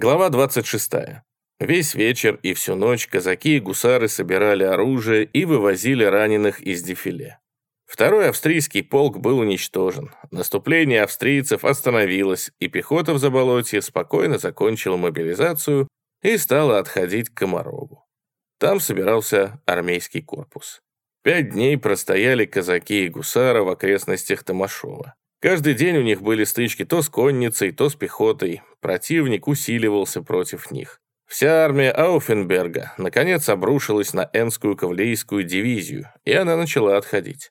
Глава 26. Весь вечер и всю ночь казаки и гусары собирали оружие и вывозили раненых из дефиле. Второй австрийский полк был уничтожен. Наступление австрийцев остановилось, и пехота в Заболотье спокойно закончила мобилизацию и стала отходить к Комарову. Там собирался армейский корпус. Пять дней простояли казаки и гусары в окрестностях Томашова. Каждый день у них были стычки то с конницей, то с пехотой. Противник усиливался против них. Вся армия Ауфенберга наконец обрушилась на Энскую кавалерийскую дивизию, и она начала отходить.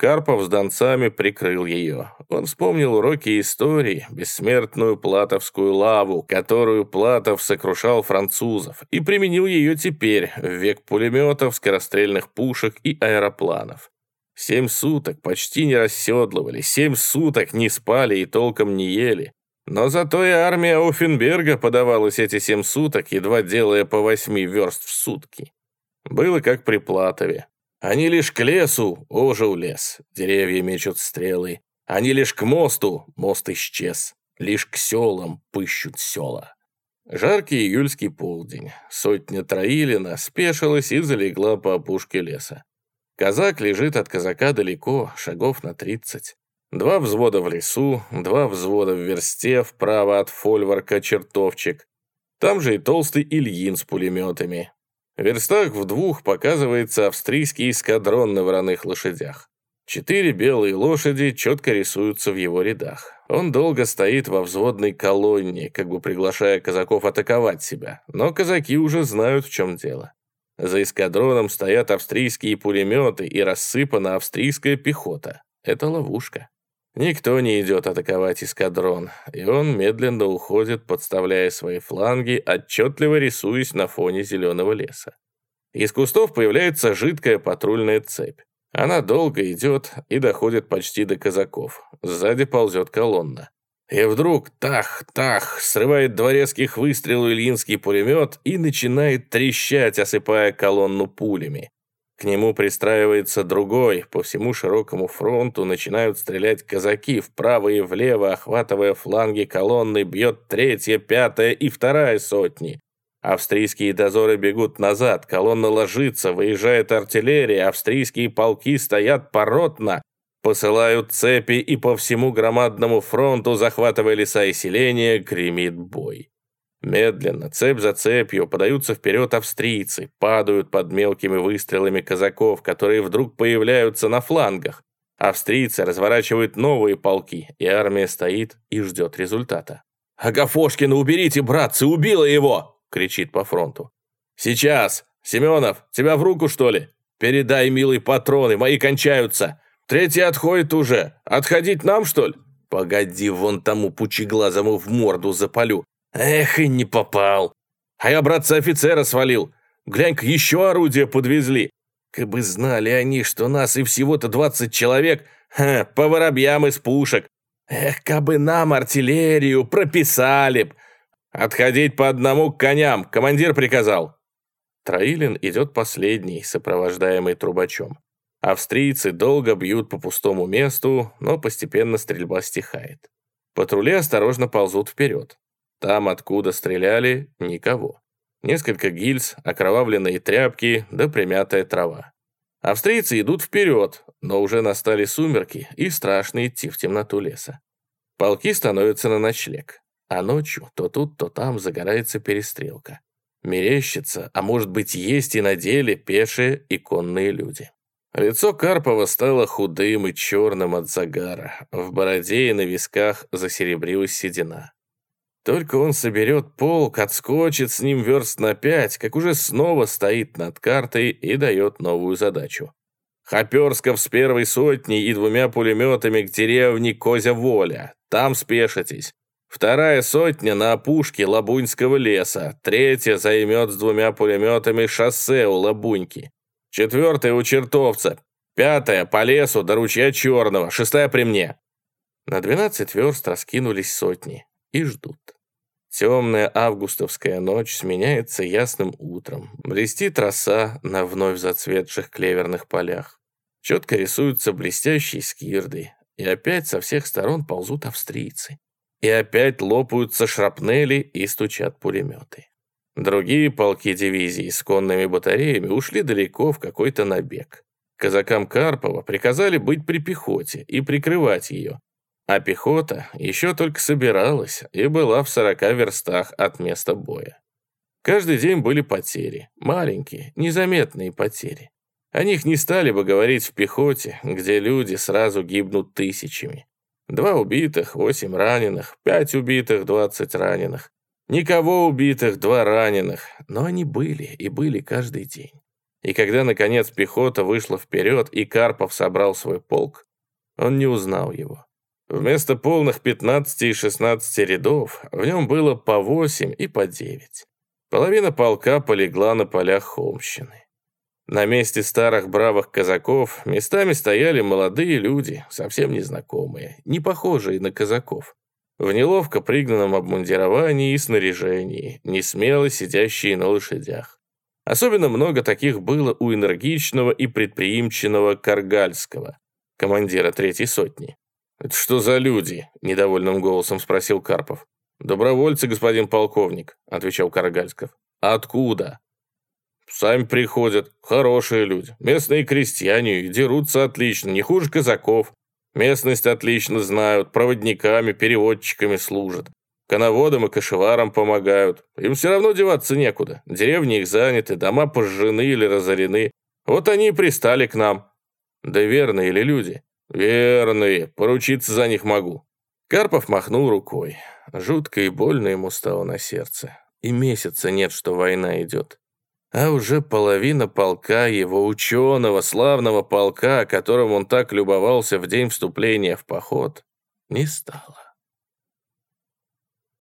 Карпов с донцами прикрыл ее. Он вспомнил уроки истории, бессмертную платовскую лаву, которую Платов сокрушал французов, и применил ее теперь, в век пулеметов, скорострельных пушек и аэропланов. Семь суток почти не расседлывали, семь суток не спали и толком не ели. Но зато и армия Оффенберга подавалась эти семь суток, едва делая по восьми верст в сутки. Было как при Платове. Они лишь к лесу, ожил лес, деревья мечут стрелы. Они лишь к мосту, мост исчез. Лишь к селам пыщут села. Жаркий июльский полдень. Сотня Троилина спешилась и залегла по опушке леса. Казак лежит от казака далеко, шагов на тридцать. Два взвода в лесу, два взвода в версте, вправо от фольварка чертовчик. Там же и толстый Ильин с пулеметами. В верстах в двух показывается австрийский эскадрон на вороных лошадях. Четыре белые лошади четко рисуются в его рядах. Он долго стоит во взводной колонне, как бы приглашая казаков атаковать себя, но казаки уже знают, в чем дело. За эскадроном стоят австрийские пулеметы и рассыпана австрийская пехота. Это ловушка. Никто не идет атаковать эскадрон, и он медленно уходит, подставляя свои фланги, отчетливо рисуясь на фоне зеленого леса. Из кустов появляется жидкая патрульная цепь. Она долго идет и доходит почти до казаков. Сзади ползет колонна. И вдруг тах-тах срывает дворецких выстрелу ильинский пулемет и начинает трещать, осыпая колонну пулями. К нему пристраивается другой, по всему широкому фронту начинают стрелять казаки, вправо и влево, охватывая фланги колонны, бьет третья, пятая и вторая сотни. Австрийские дозоры бегут назад, колонна ложится, выезжает артиллерия, австрийские полки стоят поротно, Посылают цепи, и по всему громадному фронту, захватывая леса и селения, гремит бой. Медленно, цепь за цепью, подаются вперед австрийцы, падают под мелкими выстрелами казаков, которые вдруг появляются на флангах. Австрийцы разворачивают новые полки, и армия стоит и ждет результата. «Агафошкина, уберите, братцы, убила его!» — кричит по фронту. «Сейчас! Семенов, тебя в руку, что ли? Передай, милый, патроны, мои кончаются!» Третий отходит уже. Отходить нам, что ли? Погоди, вон тому пучеглазому в морду запалю. Эх, и не попал. А я, братца, офицера свалил. Глянь-ка, еще орудия подвезли. Как бы знали они, что нас и всего-то двадцать человек, ха, по воробьям из пушек. Эх, кабы нам артиллерию прописали б. Отходить по одному к коням, командир приказал. Троилин идет последний, сопровождаемый трубачом. Австрийцы долго бьют по пустому месту, но постепенно стрельба стихает. Патрули осторожно ползут вперед. Там, откуда стреляли, никого. Несколько гильз, окровавленные тряпки да примятая трава. Австрийцы идут вперед, но уже настали сумерки и страшно идти в темноту леса. Полки становятся на ночлег, а ночью то тут, то там загорается перестрелка. Мерещится, а может быть есть и на деле пешие и конные люди. Лицо Карпова стало худым и черным от загара. В бороде и на висках засеребрилась седина. Только он соберет полк, отскочит с ним верст на пять, как уже снова стоит над картой и дает новую задачу. Хоперсков с первой сотней и двумя пулеметами к деревне Козя-Воля. Там спешитесь. Вторая сотня на опушке Лабуньского леса. Третья займет с двумя пулеметами шоссе у Лабуньки. Четвертая у чертовца. Пятая по лесу до ручья черного. Шестая при мне. На двенадцать верст раскинулись сотни и ждут. Темная августовская ночь сменяется ясным утром. Блестит роса на вновь зацветших клеверных полях. Четко рисуются блестящие скирды, и опять со всех сторон ползут австрийцы. и опять лопаются шрапнели и стучат пулеметы. Другие полки дивизии с конными батареями ушли далеко в какой-то набег. Казакам Карпова приказали быть при пехоте и прикрывать ее, а пехота еще только собиралась и была в 40 верстах от места боя. Каждый день были потери, маленькие, незаметные потери. О них не стали бы говорить в пехоте, где люди сразу гибнут тысячами. Два убитых, восемь раненых, пять убитых, двадцать раненых. Никого убитых, два раненых. Но они были, и были каждый день. И когда, наконец, пехота вышла вперед, и Карпов собрал свой полк, он не узнал его. Вместо полных 15 и 16 рядов в нем было по 8 и по 9. Половина полка полегла на полях Холмщины. На месте старых бравых казаков местами стояли молодые люди, совсем незнакомые, не похожие на казаков. В неловко пригнанном обмундировании и снаряжении, не смело сидящие на лошадях. Особенно много таких было у энергичного и предприимчивого Каргальского, командира третьей сотни. «Это что за люди?» – недовольным голосом спросил Карпов. «Добровольцы, господин полковник», – отвечал Каргальсков. «Откуда?» Сами приходят, хорошие люди, местные крестьяне, дерутся отлично, не хуже казаков. Местность отлично знают, проводниками, переводчиками служат. Коноводам и кошеварам помогают. Им все равно деваться некуда. Деревни их заняты, дома пожжены или разорены. Вот они и пристали к нам. Да верные ли люди? Верные, поручиться за них могу. Карпов махнул рукой. Жутко и больно ему стало на сердце. И месяца нет, что война идет а уже половина полка его ученого, славного полка, которым он так любовался в день вступления в поход, не стало.